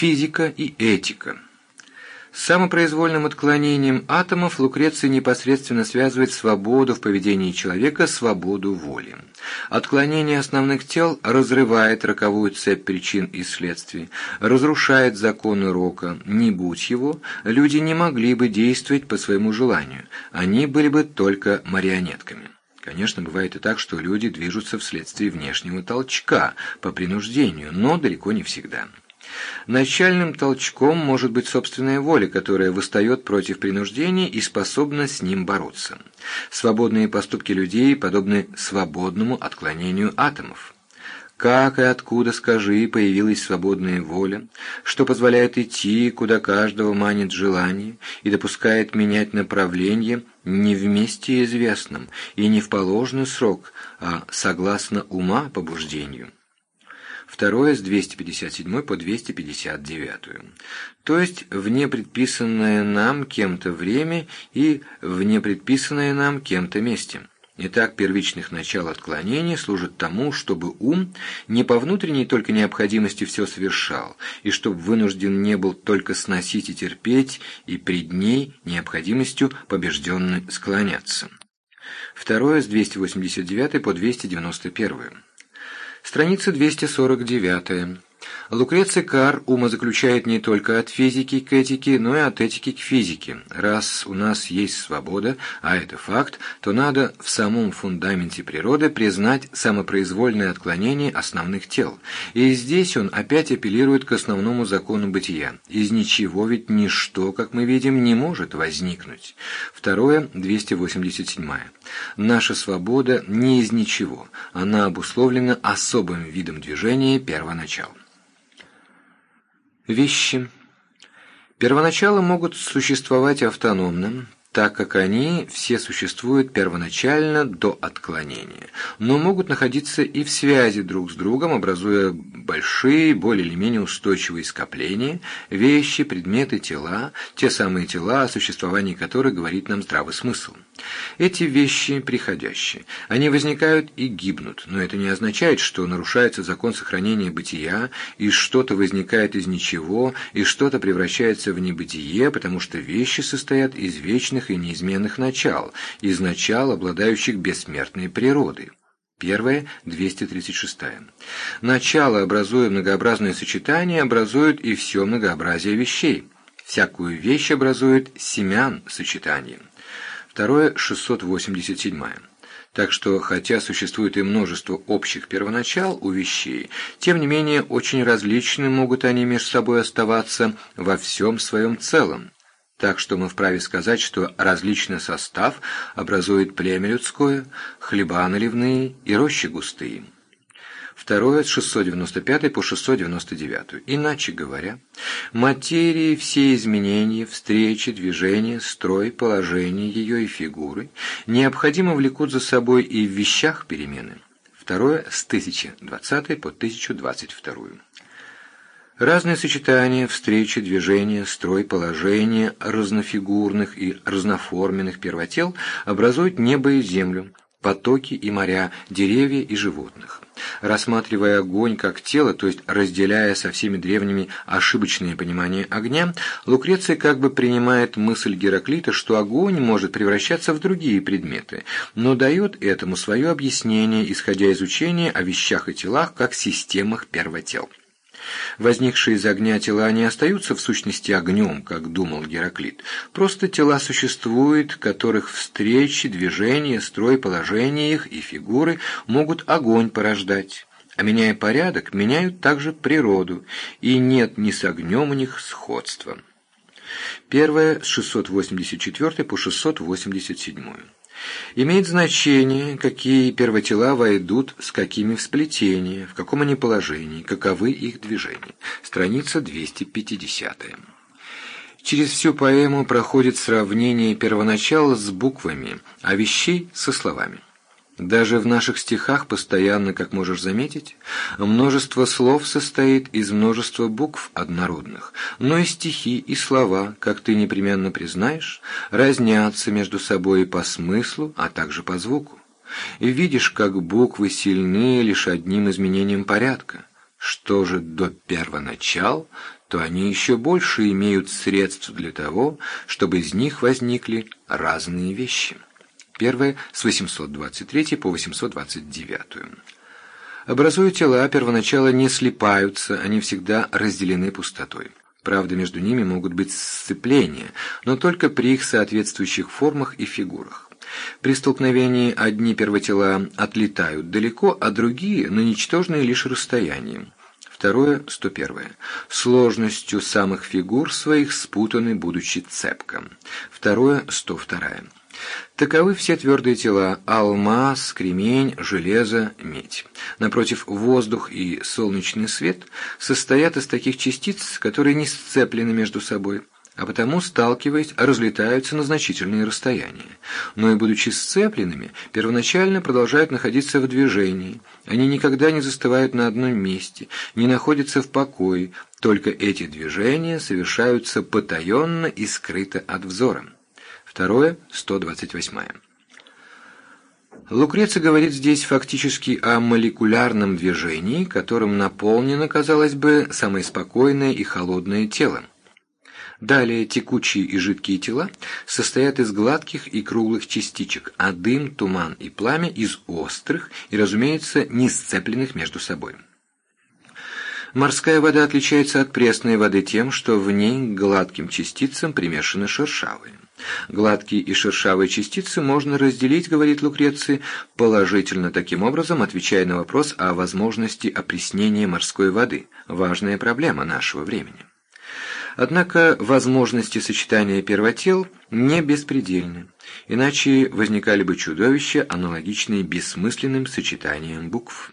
Физика и этика. С самопроизвольным отклонением атомов Лукреций непосредственно связывает свободу в поведении человека, свободу воли. Отклонение основных тел разрывает роковую цепь причин и следствий, разрушает законы рока. Не будь его, люди не могли бы действовать по своему желанию, они были бы только марионетками. Конечно, бывает и так, что люди движутся вследствие внешнего толчка, по принуждению, но далеко не всегда. Начальным толчком может быть собственная воля, которая восстает против принуждения и способна с ним бороться. Свободные поступки людей подобны свободному отклонению атомов. Как и откуда, скажи, появилась свободная воля, что позволяет идти, куда каждого манит желание, и допускает менять направление не в месте известном и не в положенный срок, а согласно ума побуждению второе с 257 по 259, то есть в непредписанное нам кем-то время и в непредписанное нам кем-то месте. Итак, первичных начал отклонения служит тому, чтобы ум не по внутренней только необходимости все совершал, и чтобы вынужден не был только сносить и терпеть, и пред ней необходимостью побежденный склоняться. Второе с 289 по 291. Страница 249. Лукреций Кар умозаключает не только от физики к этике, но и от этики к физике. Раз у нас есть свобода, а это факт, то надо в самом фундаменте природы признать самопроизвольное отклонение основных тел. И здесь он опять апеллирует к основному закону бытия. Из ничего ведь ничто, как мы видим, не может возникнуть. Второе, 287. Наша свобода не из ничего, она обусловлена особым видом движения первоначала. Вещи. Первоначалы могут существовать автономно, так как они все существуют первоначально до отклонения, но могут находиться и в связи друг с другом, образуя большие, более или менее устойчивые скопления, вещи, предметы, тела, те самые тела, о существовании которых говорит нам здравый смысл. Эти вещи приходящие, они возникают и гибнут, но это не означает, что нарушается закон сохранения бытия, и что-то возникает из ничего, и что-то превращается в небытие, потому что вещи состоят из вечных вечных и неизменных начал, из начал, обладающих бессмертной природой. Первое, 236. Начало, образуя многообразное сочетание, образует и все многообразие вещей. Всякую вещь образует семян сочетание. Второе, 687. Так что, хотя существует и множество общих первоначал у вещей, тем не менее очень различны могут они между собой оставаться во всем своем целом так что мы вправе сказать, что различный состав образует племя людское, хлеба наливные и рощи густые. Второе, с 695 по 699. Иначе говоря, материи все изменения, встречи, движения, строй, положение ее и фигуры необходимо влекут за собой и в вещах перемены. Второе, с 1020 по 1022. Разные сочетания, встречи, движения, строй, положения разнофигурных и разноформенных первотел образуют небо и землю, потоки и моря, деревья и животных. Рассматривая огонь как тело, то есть разделяя со всеми древними ошибочные понимания огня, Лукреций как бы принимает мысль Гераклита, что огонь может превращаться в другие предметы, но дает этому свое объяснение, исходя из учения о вещах и телах как системах первотел. Возникшие из огня тела не остаются в сущности огнем, как думал Гераклит. Просто тела существуют, которых встречи, движения, строй, положение их и фигуры могут огонь порождать. А меняя порядок, меняют также природу, и нет ни с огнем у них сходства. Первое с 684 по 687. Имеет значение, какие первотела войдут, с какими в сплетение, в каком они положении, каковы их движения. Страница 250. Через всю поэму проходит сравнение первоначала с буквами, а вещей со словами. Даже в наших стихах постоянно, как можешь заметить, множество слов состоит из множества букв однородных, но и стихи, и слова, как ты непременно признаешь, разнятся между собой по смыслу, а также по звуку. И видишь, как буквы сильны лишь одним изменением порядка. Что же до первоначал, то они еще больше имеют средств для того, чтобы из них возникли разные вещи. Первое с 823 по 829. Образуя тела, первоначало не слипаются, они всегда разделены пустотой. Правда, между ними могут быть сцепления, но только при их соответствующих формах и фигурах. При столкновении одни первотела отлетают далеко, а другие – на ничтожное лишь расстояние. Второе, 101. Сложностью самых фигур своих спутаны, будучи цепком. Второе, 102. Таковы все твердые тела – алмаз, кремень, железо, медь. Напротив, воздух и солнечный свет состоят из таких частиц, которые не сцеплены между собой – а потому, сталкиваясь, разлетаются на значительные расстояния. Но и будучи сцепленными, первоначально продолжают находиться в движении. Они никогда не застывают на одном месте, не находятся в покое, только эти движения совершаются потаенно и скрыто от взора. Второе, 128. Лукреций говорит здесь фактически о молекулярном движении, которым наполнено, казалось бы, самое спокойное и холодное тело. Далее текучие и жидкие тела состоят из гладких и круглых частичек, а дым, туман и пламя из острых и, разумеется, не сцепленных между собой. Морская вода отличается от пресной воды тем, что в ней к гладким частицам примешаны шершавые. Гладкие и шершавые частицы можно разделить, говорит Лукреций, положительно таким образом, отвечая на вопрос о возможности опреснения морской воды, важная проблема нашего времени. Однако возможности сочетания первотел не беспредельны, иначе возникали бы чудовища, аналогичные бессмысленным сочетаниям букв.